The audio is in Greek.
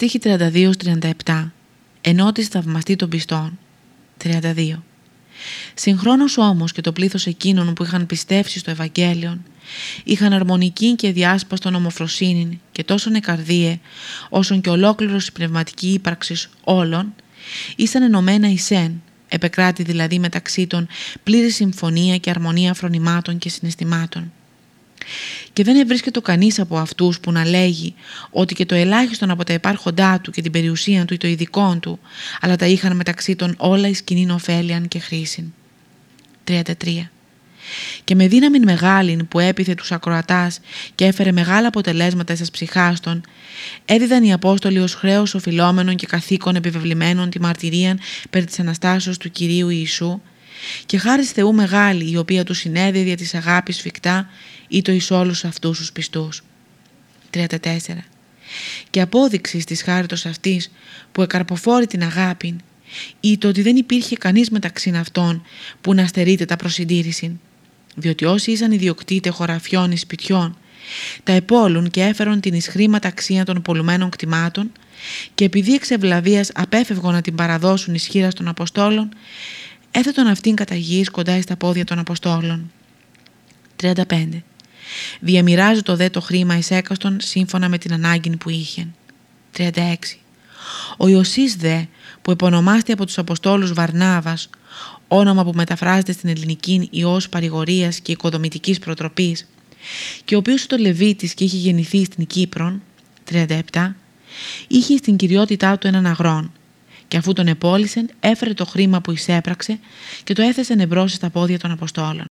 Στίχη 32-37 Ενότης θαυμαστή των πιστών 32 Συγχρόνως όμως και το πλήθος εκείνων που είχαν πιστεύσει στο Ευαγγέλιο είχαν αρμονική και διάσπαστον ομοφροσύνη και τόσο νεκαρδίε όσον και ολόκληρος η πνευματική ύπαρξης όλων ήσαν ενωμένα εισέν επεκράτη δηλαδή μεταξύ των πλήρης συμφωνία και αρμονία φρονημάτων και συναισθημάτων. Και δεν ευρίσκεται κανείς από αυτούς που να λέγει ότι και το ελάχιστον από τα υπάρχοντά του και την περιουσία του ή το ειδικό του, αλλά τα είχαν μεταξύ των όλα εις κοινήν ωφέλιαν και χρήσιν. 33. Και με δύναμη μεγάλη που έπιθε τους ακροατάς και έφερε μεγάλα αποτελέσματα στις ψυχάστων, έδιδαν οι Απόστολοι ως χρέος οφειλόμενων και καθήκων επιβεβλημένων τη μαρτυρία περί της Αναστάσεως του Κυρίου Ιησού και χάρη Θεού μεγάλη η οποία του συνέδει δια της αγάπης φυκτά ή το εις όλους αυτούς τους πιστούς. 34. Και απόδειξης της χάριτος αυτής που εκαρποφόρει την αγάπη ή το ότι δεν υπήρχε κανείς μεταξύ αυτών που να στερείται τα προσυντήρηση διότι όσοι ήσαν ιδιοκτήτες χωραφιών ή σπιτιών τα επόλουν και έφερον την ισχρήματα αξία των πολλουμένων κτημάτων και επειδή εξ ευλαβίας απέφευγαν να την παραδώσουν ισχύρα των Αποστόλων έθετον αυτήν κατά γης κοντά στα πόδια των Αποστόλων. 35. Διαμοιράζει το δε το χρήμα εις έκαστον σύμφωνα με την ανάγκη που είχε. 36. Ο Ιωσής δε που επωνομάστη από τους Αποστόλους Βαρνάβας όνομα που μεταφράζεται στην ελληνική Υιός παρηγορίας και οικοδομητικής προτροπής και ο οποίος το Λεβίτης και είχε γεννηθεί στην Κύπρον 37 είχε στην κυριότητά του έναν αγρόν και αφού τον επόλυσεν έφερε το χρήμα που εισέπραξε και το έθεσε νευρώσει στα πόδια των Αποστόλων.